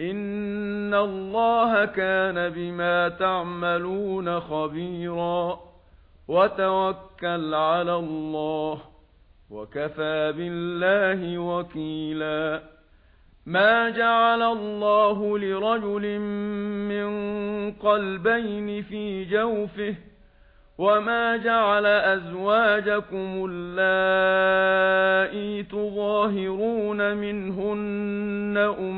ان الله كان بما تعملون خبيرا وتوكل على الله وكفى بالله وكيلا ما جعل الله لرجل من قلبين في جوفه وما جعل ازواجكم اللائي تظاهرون منهن ام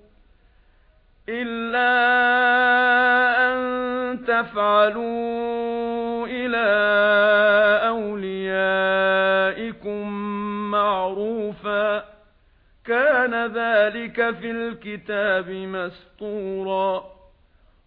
إِلَّا أَن تَفْعَلُوا إِلَى أَوْلِيَائِكُمْ مَعْرُوفًا كَانَ ذَلِكَ فِي الْكِتَابِ مَسْطُورًا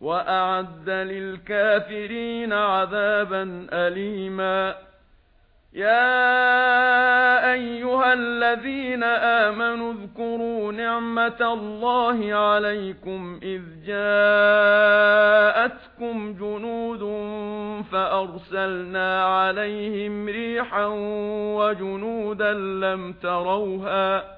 وَأَعَدَّ لِلْكَافِرِينَ عَذَابًا أَلِيمًا يَا أَيُّهَا الَّذِينَ آمَنُوا اذْكُرُوا نِعْمَةَ اللَّهِ عَلَيْكُمْ إِذْ جَاءَتْكُمْ جُنُودٌ فَأَرْسَلْنَا عَلَيْهِمْ رِيحًا وَجُنُودًا لَّمْ تَرَوْهَا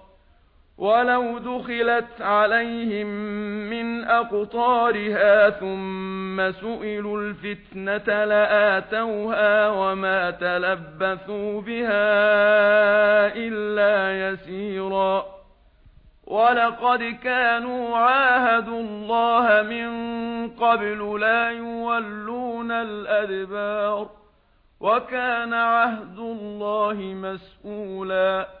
ولو دخلت عليهم من أقطارها ثم سئلوا الفتنة لآتوها وما تلبثوا بها إلا يسيرا ولقد كانوا عاهدوا الله من قبل لا يولون الأدبار وكان عهد الله مَسْئُولًا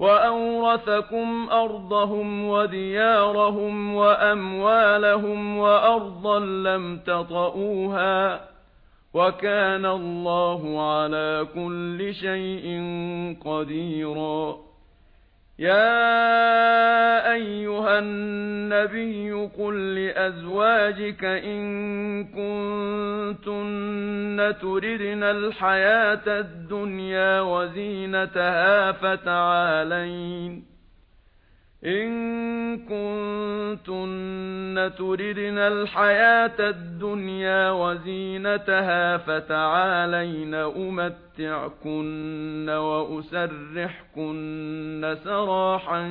وَأَوْرَثَكُمْ أَرْضَهُمْ وَدِيَارَهُمْ وَأَمْوَالَهُمْ وَأَرْضًا لَّمْ تطؤوها وَكَانَ اللَّهُ عَلَى كُلِّ شَيْءٍ قَدِيرًا يَا النبي قل لأزواجك إن كنتن تردن الحياة الدنيا وزينتها فتعالين. إن كنتن تردن الحياة الدنيا وزينتها فتعالين. أمتعكن وأسرحكن سراحا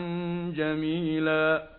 جميلا.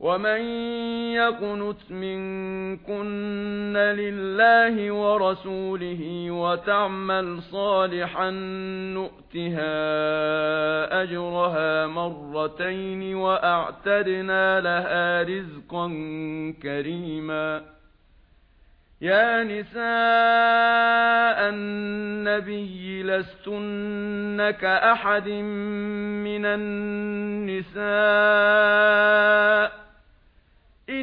وَمَن يَقْنُتْ مِنكُنَّ لِلَّهِ وَرَسُولِهِ وَتَعْمَلْ صَالِحًا نُؤْتِهَا أَجْرَهَا مَرَّتَيْنِ وَأَعْتَدْنَا لَهَا رِزْقًا كَرِيمًا يَا نِسَاءَ النَّبِيِّ لَسْتُنَّ كَأَحَدٍ مِّنَ النِّسَاءِ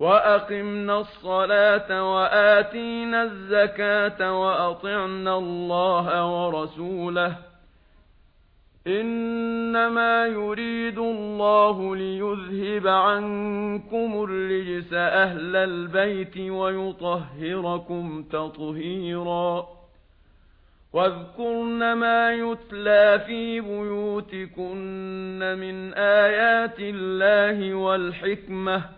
وَأَقِمْنَا الصَّلَاةَ وَآتِينَا الزَّكَاةَ وَأَطِعْنَا اللَّهَ وَرَسُولَهُ إِنَّمَا يُرِيدُ اللَّهُ لِيُذْهِبَ عَنكُمُ الرِّجْسَ أَهْلَ الْبَيْتِ وَيُطَهِّرَكُمْ تَطْهِيرًا وَاذْكُرْنَ مَا يُتْلَى فِي بُيُوتِكُنَّ مِنْ آيَاتِ اللَّهِ وَالْحِكْمَةِ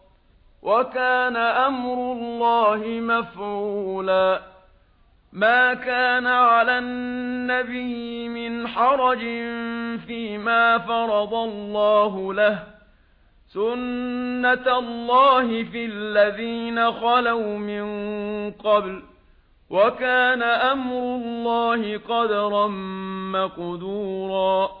وَكَانَ أَمْرُ اللَّهِ مَفْعُولًا مَا كَانَ عَلَى النَّبِيِّ مِنْ حَرَجٍ فِيمَا فَرَضَ اللَّهُ لَهُ سُنَّةَ اللَّهِ فِي الَّذِينَ خَلَوْا مِن قَبْلُ وَكَانَ أَمْرُ اللَّهِ قَدَرًا مَّقْدُورًا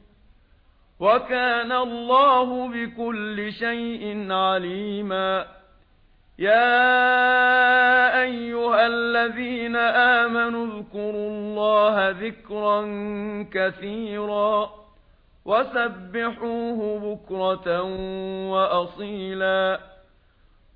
وَكَانَ اللَّهُ بِكُلِّ شَيْءٍ عَلِيمًا. يَا أَيُّهَا الَّذِينَ آمَنُوا اذْكُرُوا اللَّهَ ذِكْرًا كَثِيرًا وَسَبِّحُوهُ بُكْرَةً وَأَصِيلًا.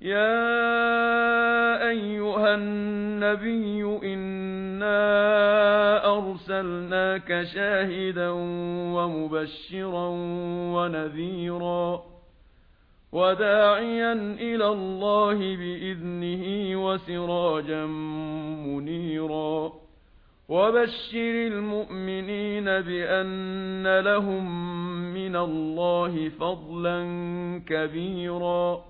يا ايها النبي إنا ارسلناك شاهدا ومبشرا ونذيرا وداعيا إلى الله باذنه وسراجا منيرا وبشر المؤمنين بان لهم من الله فضلا كبيرا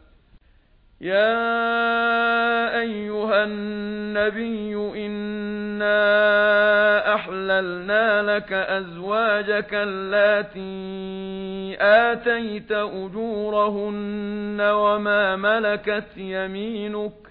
يا ايها النبي إنا احللنا لك ازواجك اللاتي اتيت اجورهن وما ملكت يمينك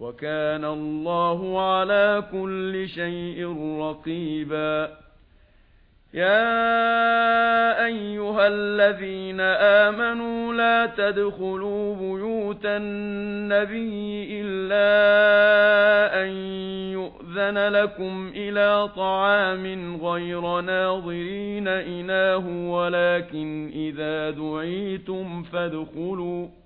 وَكَانَ اللَّهُ عَلَى كُلِّ شَيْءٍ رَقِيبًا. يَا أَيُّهَا الَّذِينَ آمَنُوا لَا تَدْخُلُوا بُيُوتَ النَّبِيِّ إِلَّا أَن يُؤْذَنَ لَكُمْ إِلَى طَعَامٍ غَيْرَ نَاظِرِينَ إِنَاهُ وَلَكِنْ إِذَا دُعِيتُمْ فَادْخُلُوا.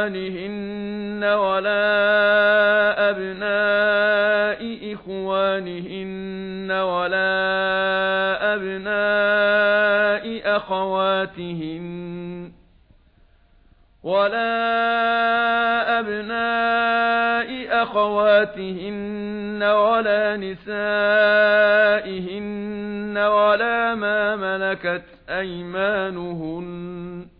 إخوانهن ولا أبناء إخوانهن ولا أبناء أخواتهن ولا أبناء أخواتهن ولا نسائهن ولا ما ملكت أيمانهن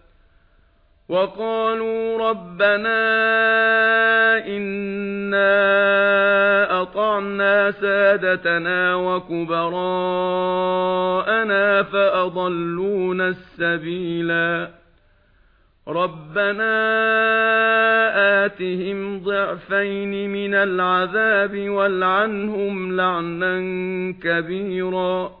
وَقَالُوا رَبَّنَا إِنَّا أَطَعْنَا سَادَتَنَا وَكُبَرَاءَنَا فَأَضَلُّونَا السَّبِيلَا. رَبَّنَا آتِهِمْ ضِعْفَيْنِ مِنَ الْعَذَابِ وَالْعَنْهُمْ لَعْنًا كَبِيرًا.